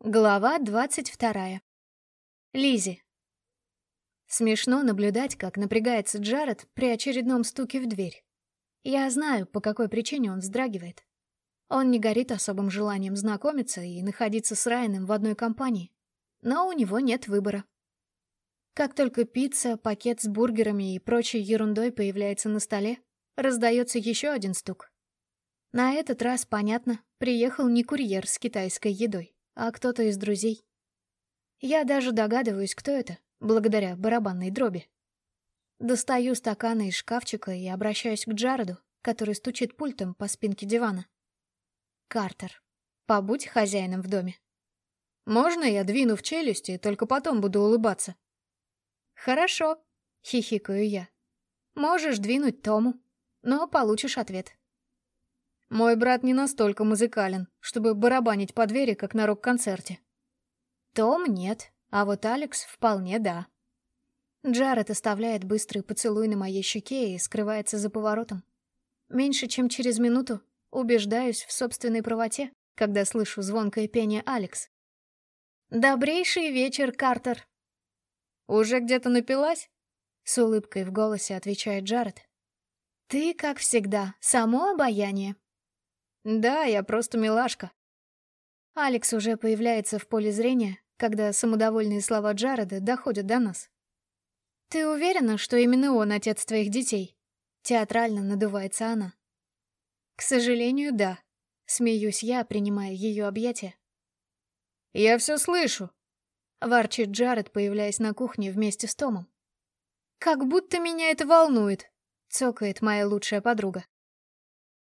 Глава двадцать вторая. Лизи. Смешно наблюдать, как напрягается Джаред при очередном стуке в дверь. Я знаю, по какой причине он вздрагивает. Он не горит особым желанием знакомиться и находиться с Райаном в одной компании. Но у него нет выбора. Как только пицца, пакет с бургерами и прочей ерундой появляется на столе, раздается еще один стук. На этот раз, понятно, приехал не курьер с китайской едой а кто-то из друзей. Я даже догадываюсь, кто это, благодаря барабанной дроби. Достаю стаканы из шкафчика и обращаюсь к Джареду, который стучит пультом по спинке дивана. «Картер, побудь хозяином в доме». «Можно я двину в челюсти, только потом буду улыбаться?» «Хорошо», — хихикаю я. «Можешь двинуть Тому, но получишь ответ». Мой брат не настолько музыкален, чтобы барабанить по двери, как на рок-концерте. Том нет, а вот Алекс вполне да. Джаред оставляет быстрый поцелуй на моей щеке и скрывается за поворотом. Меньше чем через минуту убеждаюсь в собственной правоте, когда слышу звонкое пение Алекс. «Добрейший вечер, Картер!» «Уже где-то напилась?» С улыбкой в голосе отвечает Джаред. «Ты, как всегда, само обаяние», да, я просто милашка. Алекс уже появляется в поле зрения, когда самодовольные слова Джареда доходят до нас. «Ты уверена, что именно он отец твоих детей?» Театрально надувается она. «К сожалению, да», — смеюсь я, принимая ее объятия. «Я все слышу», — ворчит Джаред, появляясь на кухне вместе с Томом. «Как будто меня это волнует», — цокает моя лучшая подруга.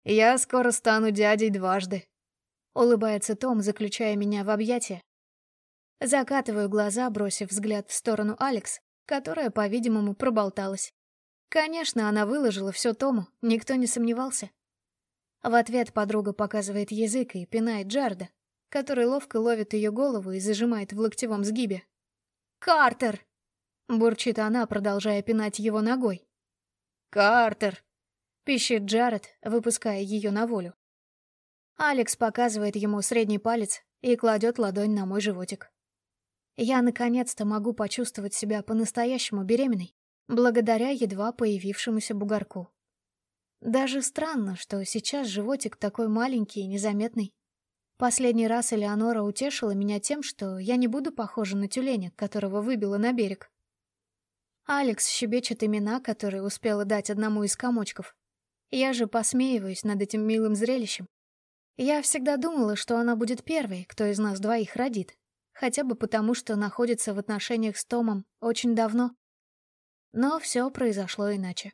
«Я скоро стану дядей дважды», — улыбается Том, заключая меня в объятия. Закатываю глаза, бросив взгляд в сторону Алекс, которая, по-видимому, проболталась. Конечно, она выложила все Тому, никто не сомневался. В ответ подруга показывает язык и пинает Джарда, который ловко ловит ее голову и зажимает в локтевом сгибе. «Картер!» — бурчит она, продолжая пинать его ногой. «Картер!» Пищит Джаред, выпуская ее на волю. Алекс показывает ему средний палец и кладет ладонь на мой животик. Я наконец-то могу почувствовать себя по-настоящему беременной, благодаря едва появившемуся бугорку. Даже странно, что сейчас животик такой маленький и незаметный. Последний раз Элеонора утешила меня тем, что я не буду похожа на тюленя, которого выбила на берег. Алекс щебечет имена, которые успела дать одному из комочков. Я же посмеиваюсь над этим милым зрелищем. Я всегда думала, что она будет первой, кто из нас двоих родит. Хотя бы потому, что находится в отношениях с Томом очень давно. Но все произошло иначе.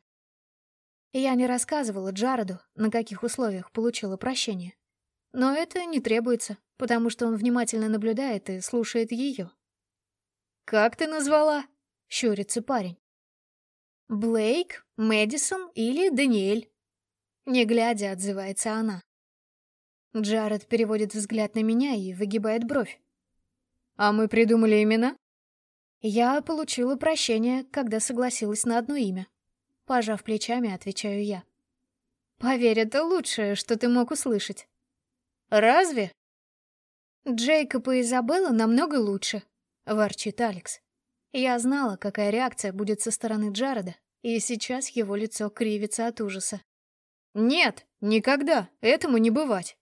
Я не рассказывала Джареду, на каких условиях получила прощение. Но это не требуется, потому что он внимательно наблюдает и слушает ее. «Как ты назвала?» — щурится парень. «Блейк, Мэдисон или Даниэль?» Не глядя, отзывается она. Джаред переводит взгляд на меня и выгибает бровь. «А мы придумали имена?» Я получила прощение, когда согласилась на одно имя. Пожав плечами, отвечаю я. «Поверь, это лучшее, что ты мог услышать». «Разве?» «Джейкоб и Изабелла намного лучше», — ворчит Алекс. Я знала, какая реакция будет со стороны Джареда, и сейчас его лицо кривится от ужаса. «Нет, никогда, этому не бывать».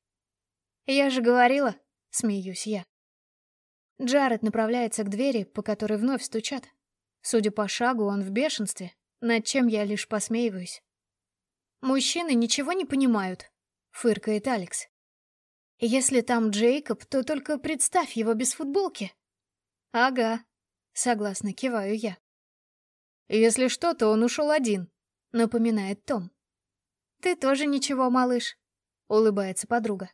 «Я же говорила», — смеюсь я. Джаред направляется к двери, по которой вновь стучат. Судя по шагу, он в бешенстве, над чем я лишь посмеиваюсь. «Мужчины ничего не понимают», — фыркает Алекс. «Если там Джейкоб, то только представь его без футболки». «Ага», — согласно киваю я. «Если что, то он ушел один», — напоминает Том. «Ты тоже ничего, малыш», — улыбается подруга.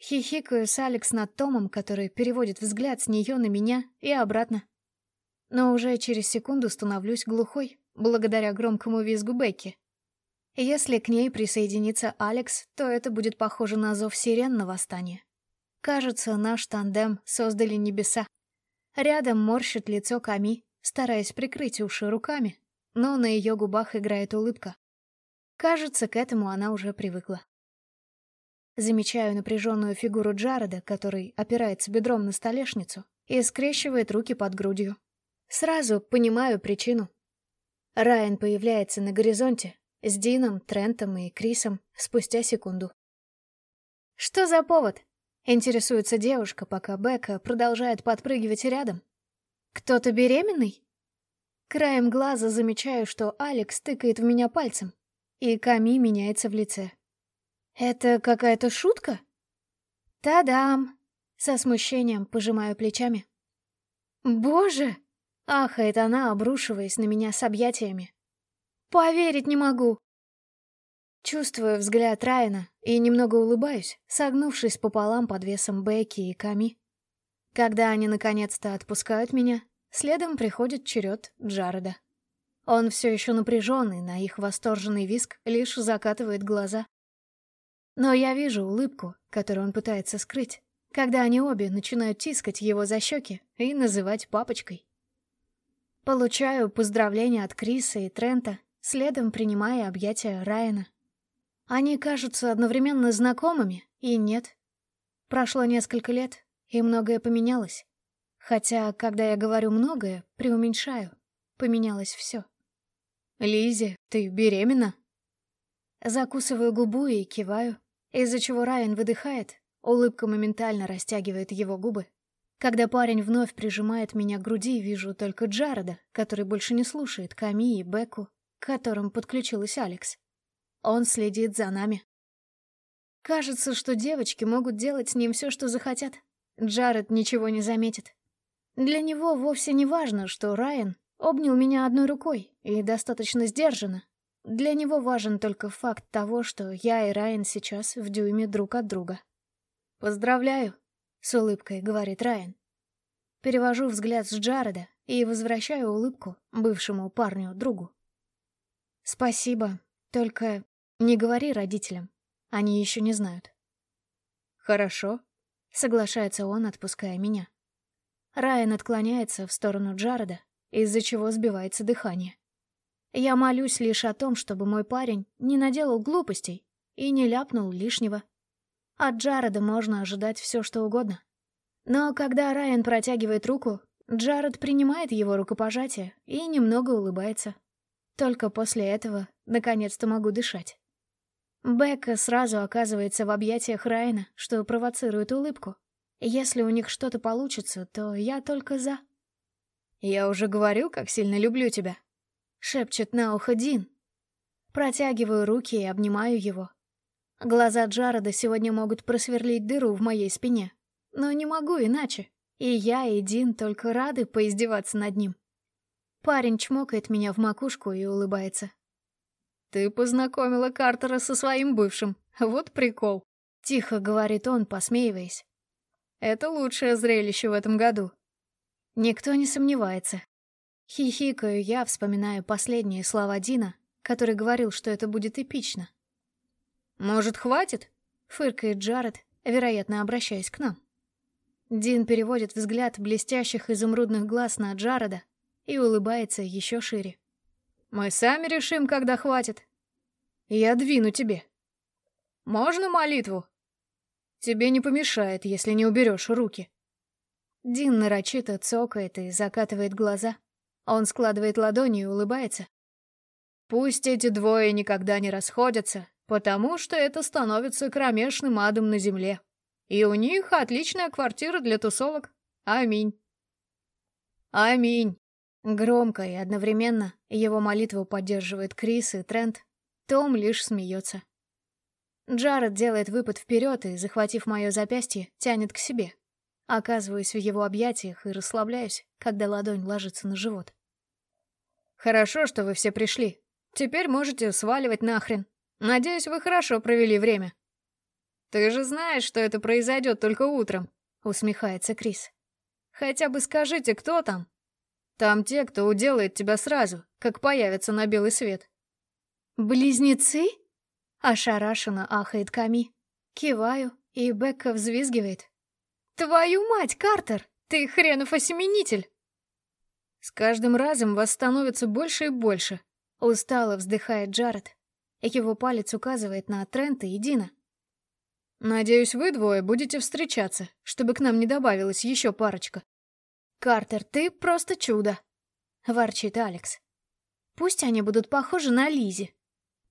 Хихикаю с Алекс над Томом, который переводит взгляд с нее на меня и обратно. Но уже через секунду становлюсь глухой, благодаря громкому визгу Бекки. Если к ней присоединится Алекс, то это будет похоже на зов сирен на восстание. Кажется, наш тандем создали небеса. Рядом морщит лицо Ками, стараясь прикрыть уши руками, но на ее губах играет улыбка. Кажется, к этому она уже привыкла. Замечаю напряженную фигуру Джареда, который опирается бедром на столешницу и скрещивает руки под грудью. Сразу понимаю причину. Райан появляется на горизонте с Дином, Трентом и Крисом спустя секунду. «Что за повод?» — интересуется девушка, пока Бека продолжает подпрыгивать рядом. «Кто-то беременный?» Краем глаза замечаю, что Алекс тыкает в меня пальцем, и Ками меняется в лице. «Это какая-то шутка?» «Та-дам!» — со смущением пожимаю плечами. «Боже!» — ахает она, обрушиваясь на меня с объятиями. «Поверить не могу!» Чувствую взгляд Райана и немного улыбаюсь, согнувшись пополам под весом Бекки и Ками. Когда они наконец-то отпускают меня, следом приходит черед Джареда. Он все еще напряженный, на их восторженный виск лишь закатывает глаза. Но я вижу улыбку, которую он пытается скрыть, когда они обе начинают тискать его за щеки и называть папочкой. Получаю поздравления от Криса и Трента, следом принимая объятия Райана. Они кажутся одновременно знакомыми, и нет. Прошло несколько лет, и многое поменялось. Хотя, когда я говорю многое, преуменьшаю. Поменялось все. Лизи, ты беременна?» Закусываю губу и киваю из-за чего Райан выдыхает, улыбка моментально растягивает его губы. Когда парень вновь прижимает меня к груди, вижу только Джареда, который больше не слушает Ками и Беку, к которым подключилась Алекс. Он следит за нами. Кажется, что девочки могут делать с ним все, что захотят. Джаред ничего не заметит. Для него вовсе не важно, что Райан обнял меня одной рукой и достаточно сдержанно, для него важен только факт того, что я и Райан сейчас в дюйме друг от друга. «Поздравляю», — с улыбкой говорит Райан. Перевожу взгляд с Джареда и возвращаю улыбку бывшему парню-другу. «Спасибо, только не говори родителям, они еще не знают». «Хорошо», — соглашается он, отпуская меня. Райан отклоняется в сторону Джареда, из-за чего сбивается дыхание. Я молюсь лишь о том, чтобы мой парень не наделал глупостей и не ляпнул лишнего. От Джареда можно ожидать все, что угодно. Но когда Райан протягивает руку, Джаред принимает его рукопожатие и немного улыбается. Только после этого наконец-то могу дышать. Бекка сразу оказывается в объятиях Райана, что провоцирует улыбку. Если у них что-то получится, то я только за. «Я уже говорил, как сильно люблю тебя», — шепчет на ухо Дин. Протягиваю руки и обнимаю его. Глаза Джареда сегодня могут просверлить дыру в моей спине. Но не могу иначе. И я, и Дин только рады поиздеваться над ним. Парень чмокает меня в макушку и улыбается. «Ты познакомила Картера со своим бывшим. Вот прикол», — тихо говорит он, посмеиваясь. «Это лучшее зрелище в этом году». Никто не сомневается. Хихикаю я, вспоминаю последние слова Дина, который говорил, что это будет эпично. «Может, хватит?» — фыркает Джаред, вероятно, обращаясь к нам. Дин переводит взгляд блестящих изумрудных глаз на Джареда и улыбается еще шире. «Мы сами решим, когда хватит. Я двину тебе. Можно молитву? Тебе не помешает, если не уберешь руки». Дин нарочито цокает и закатывает глаза. Он складывает ладони и улыбается. Пусть эти двое никогда не расходятся, потому что это становится кромешным адом на земле. И у них отличная квартира для тусовок. Аминь. Аминь. Громко и одновременно его молитву поддерживает Крис и Трент. Том лишь смеется. Джаред делает выпад вперед и, захватив мое запястье, тянет к себе. Оказываюсь в его объятиях и расслабляюсь, когда ладонь ложится на живот. Хорошо, что вы все пришли. Теперь можете сваливать нахрен. Надеюсь, вы хорошо провели время. Ты же знаешь, что это произойдет только утром, усмехается Крис. Хотя бы скажите, кто там? Там те, кто уделает тебя сразу, как появится на белый свет. Близнецы? Ошарашенно ахает Ками. Киваю, и Бекка взвизгивает. «Твою мать, Картер! Ты хренов осеменитель!» С каждым разом вас становится больше и больше. Устало вздыхает Джаред. Его палец указывает на Трента и Дина. Надеюсь, вы двое будете встречаться, чтобы к нам не добавилась еще парочка. Картер, ты просто чудо, ворчит Алекс. Пусть они будут похожи на Лизи.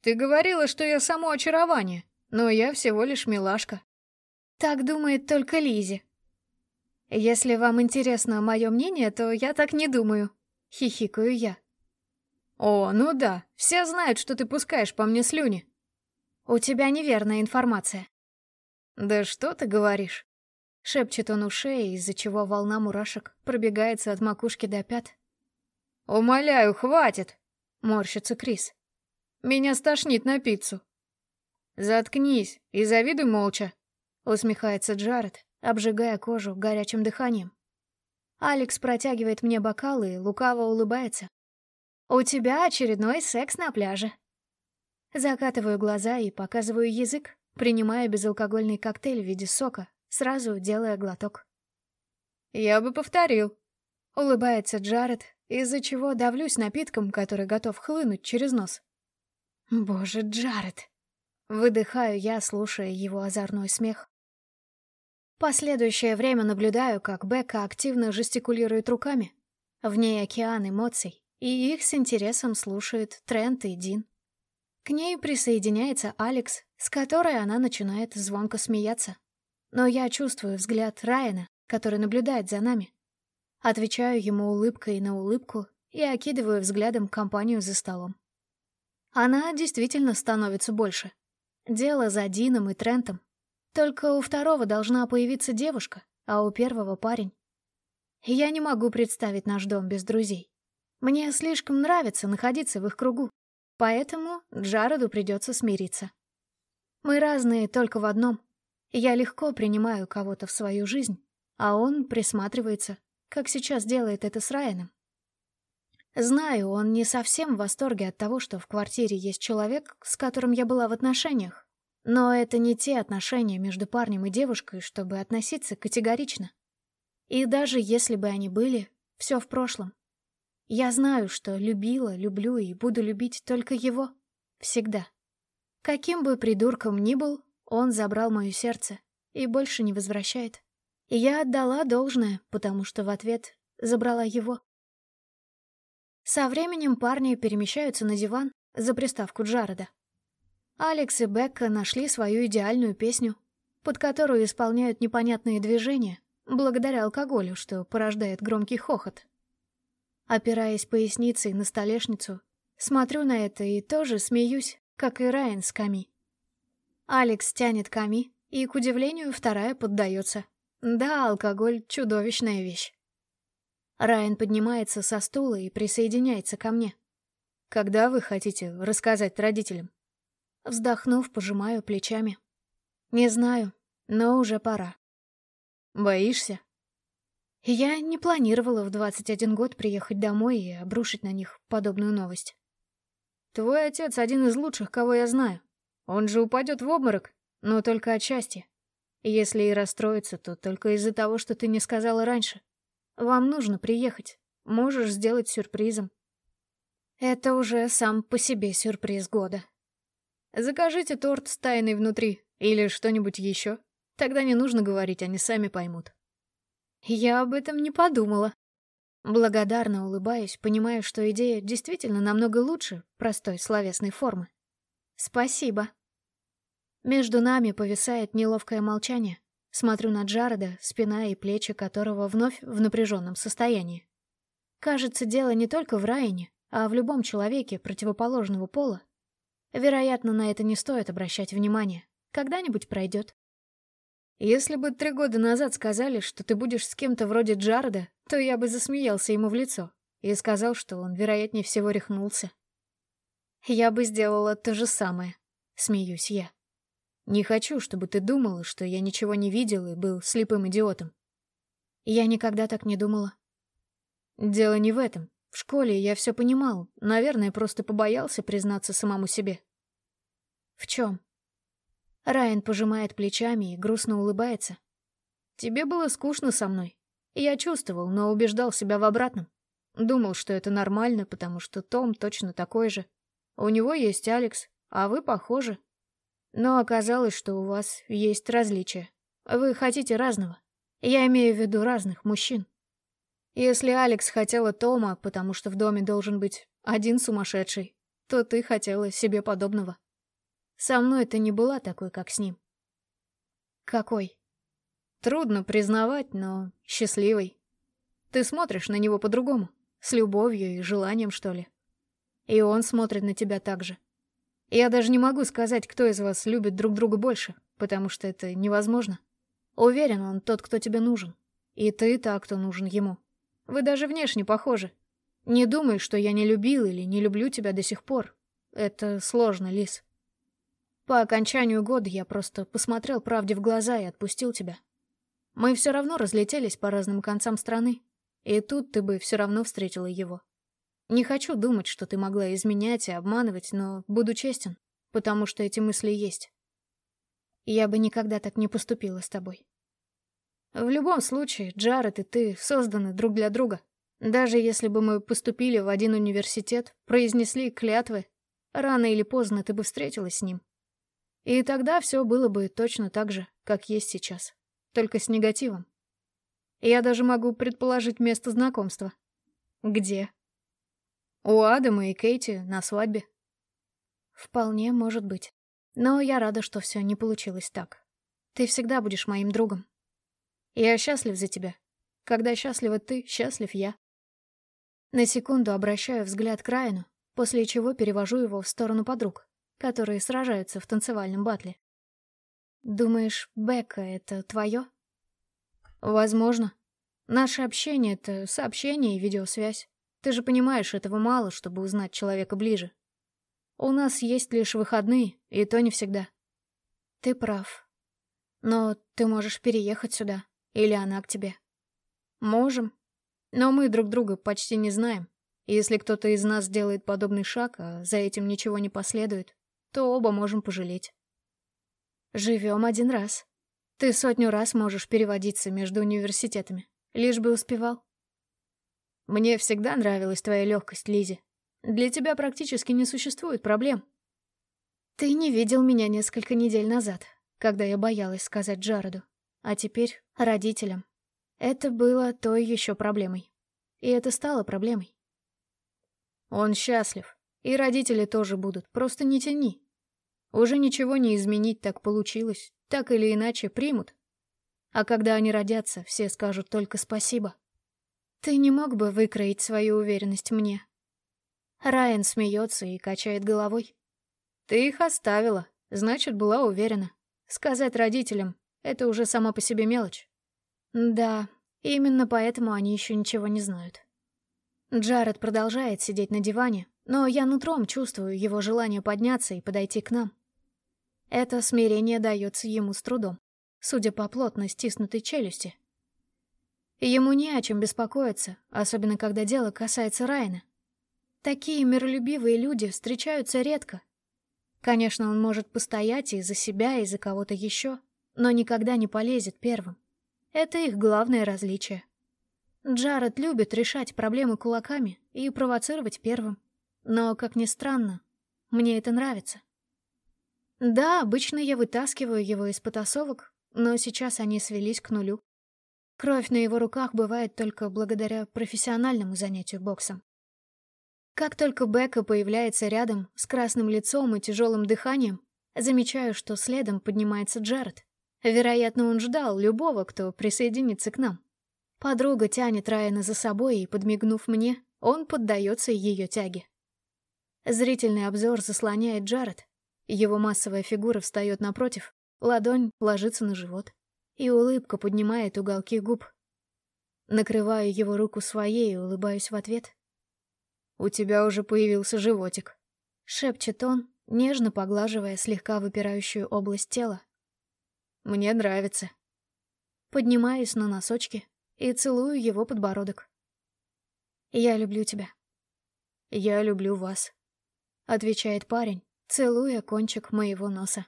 Ты говорила, что я само очарование, но я всего лишь милашка. Так думает только Лизи. Если вам интересно мое мнение, то я так не думаю. Хихикаю я. О, ну да, все знают, что ты пускаешь по мне слюни. У тебя неверная информация. Да что ты говоришь? Шепчет он у шеи, из-за чего волна мурашек пробегается от макушки до пят. «Умоляю, хватит!» — морщится Крис. «Меня стошнит на пиццу». «Заткнись и завидуй молча», — усмехается Джаред, обжигая кожу горячим дыханием. Алекс протягивает мне бокалы и лукаво улыбается. «У тебя очередной секс на пляже». Закатываю глаза и показываю язык, принимая безалкогольный коктейль в виде сока, сразу делая глоток. «Я бы повторил», — улыбается Джаред, из-за чего давлюсь напитком, который готов хлынуть через нос. «Боже, Джаред!» — выдыхаю я, слушая его озорной смех. Последующее время наблюдаю, как Бекка активно жестикулирует руками. В ней океан эмоций, и их с интересом слушают Трент и Дин. К ней присоединяется Алекс, с которой она начинает звонко смеяться. Но я чувствую взгляд Райана, который наблюдает за нами. Отвечаю ему улыбкой на улыбку и окидываю взглядом компанию за столом. Она действительно становится больше. Дело за Дином и Трентом. Только у второго должна появиться девушка, а у первого парень. Я не могу представить наш дом без друзей. Мне слишком нравится находиться в их кругу, поэтому Джареду придется смириться. Мы разные только в одном. Я легко принимаю кого-то в свою жизнь, а он присматривается, как сейчас делает это с Райаном. Знаю, он не совсем в восторге от того, что в квартире есть человек, с которым я была в отношениях, но это не те отношения между парнем и девушкой, чтобы относиться категорично. И даже если бы они были, все в прошлом. Я знаю, что любила, люблю и буду любить только его. Всегда. Каким бы придурком ни был, он забрал мое сердце и больше не возвращает. И я отдала должное, потому что в ответ забрала его. Со временем парни перемещаются на диван за приставку Джареда. Алекс и Бекка нашли свою идеальную песню, под которую исполняют непонятные движения, благодаря алкоголю, что порождает громкий хохот. Опираясь поясницей на столешницу, смотрю на это и тоже смеюсь, как и Райан с Ками. Алекс тянет Ками, и, к удивлению, вторая поддается. Да, алкоголь — чудовищная вещь. Райан поднимается со стула и присоединяется ко мне. «Когда вы хотите рассказать родителям?» Вздохнув, пожимаю плечами. Не знаю, но уже пора. Боишься? Я не планировала в 21 год приехать домой и обрушить на них подобную новость. Твой отец один из лучших, кого я знаю. Он же упадет в обморок, но только отчасти. Если и расстроится, то только из-за того, что ты не сказала раньше. Вам нужно приехать. Можешь сделать сюрпризом. Это уже сам по себе сюрприз года. Закажите торт с тайной внутри или что-нибудь еще. Тогда не нужно говорить, они сами поймут. Я об этом не подумала. Благодарно улыбаюсь, понимая, что идея действительно намного лучше простой словесной формы. Спасибо. Между нами повисает неловкое молчание. Смотрю на Джареда, спина и плечи которого вновь в напряженном состоянии. Кажется, дело не только в Райане, а в любом человеке противоположного пола, Вероятно, на это не стоит обращать внимания. Когда-нибудь пройдет. Если бы три года назад сказали, что ты будешь с кем-то вроде Джареда, то я бы засмеялся ему в лицо и сказал, что он, вероятнее всего, рехнулся. Я бы сделала то же самое, смеюсь я. Не хочу, чтобы ты думала, что я ничего не видел и был слепым идиотом. Я никогда так не думала. Дело не в этом. В школе я все понимал, наверное, просто побоялся признаться самому себе. В чем? Райан пожимает плечами и грустно улыбается. Тебе было скучно со мной. Я чувствовал, но убеждал себя в обратном. Думал, что это нормально, потому что Том точно такой же. У него есть Алекс, а вы похожи. Но оказалось, что у вас есть различия. Вы хотите разного. Я имею в виду разных мужчин. Если Алекс хотела Тома, потому что в доме должен быть один сумасшедший, то ты хотела себе подобного. Со мной ты не была такой, как с ним. Какой? Трудно признавать, но счастливый. Ты смотришь на него по-другому, с любовью и желанием, что ли. И он смотрит на тебя так же. Я даже не могу сказать, кто из вас любит друг друга больше, потому что это невозможно. Уверен, он тот, кто тебе нужен. И ты та, кто нужен ему. Вы даже внешне похожи. Не думай, что я не любил или не люблю тебя до сих пор. Это сложно, Лис. По окончанию года я просто посмотрел правде в глаза и отпустил тебя. Мы все равно разлетелись по разным концам страны. И тут ты бы все равно встретила его. Не хочу думать, что ты могла изменять и обманывать, но буду честен, потому что эти мысли есть. Я бы никогда так не поступила с тобой. В любом случае, Джаред и ты созданы друг для друга. Даже если бы мы поступили в один университет, произнесли клятвы, рано или поздно ты бы встретилась с ним. И тогда все было бы точно так же, как есть сейчас, только с негативом. Я даже могу предположить место знакомства. Где? У Адама и Кейти на свадьбе. Вполне может быть. Но я рада, что все не получилось так. Ты всегда будешь моим другом. Я счастлив за тебя. Когда счастлива ты, счастлив я. На секунду обращаю взгляд к Райану, после чего перевожу его в сторону подруг, которые сражаются в танцевальном батле. Думаешь, Бекка — это твое? Возможно. Наше общение — это сообщение и видеосвязь. Ты же понимаешь, этого мало, чтобы узнать человека ближе. У нас есть лишь выходные, и то не всегда. Ты прав. Но ты можешь переехать сюда, или она к тебе. Можем. Но мы друг друга почти не знаем. Если кто-то из нас сделает подобный шаг, а за этим ничего не последует, то оба можем пожалеть. Живем один раз. Ты сотню раз можешь переводиться между университетами, лишь бы успевал. Мне всегда нравилась твоя легкость, Лизи. Для тебя практически не существует проблем. Ты не видел меня несколько недель назад, когда я боялась сказать Джареду, а теперь родителям. Это было той еще проблемой. И это стало проблемой. Он счастлив, и родители тоже будут, просто не тяни. Уже ничего не изменить так получилось, так или иначе примут. А когда они родятся, все скажут только спасибо. Ты не мог бы выкроить свою уверенность мне? Райан смеется и качает головой. Ты их оставила, значит, была уверена. Сказать родителям — это уже сама по себе мелочь. Да, именно поэтому они еще ничего не знают. Джаред продолжает сидеть на диване, но я нутром чувствую его желание подняться и подойти к нам. Это смирение дается ему с трудом, судя по плотно стиснутой челюсти. Ему не о чем беспокоиться, особенно когда дело касается Райана. Такие миролюбивые люди встречаются редко. Конечно, он может постоять и за себя, и за кого-то еще, но никогда не полезет первым. Это их главное различие. Джаред любит решать проблемы кулаками и провоцировать первым. Но, как ни странно, мне это нравится. Да, обычно я вытаскиваю его из потасовок, но сейчас они свелись к нулю. Кровь на его руках бывает только благодаря профессиональному занятию боксом. Как только Бека появляется рядом с красным лицом и тяжелым дыханием, замечаю, что следом поднимается Джаред. Вероятно, он ждал любого, кто присоединится к нам. Подруга тянет Райана за собой, и, подмигнув мне, он поддается ее тяге. Зрительный обзор заслоняет Джаред. Его массовая фигура встает напротив, ладонь ложится на живот и улыбка поднимает уголки губ. Накрываю его руку своей и улыбаюсь в ответ. «У тебя уже появился животик», — шепчет он, нежно поглаживая слегка выпирающую область тела. «Мне нравится». Поднимаюсь на носочки и целую его подбородок. «Я люблю тебя». «Я люблю вас», — отвечает парень, целуя кончик моего носа.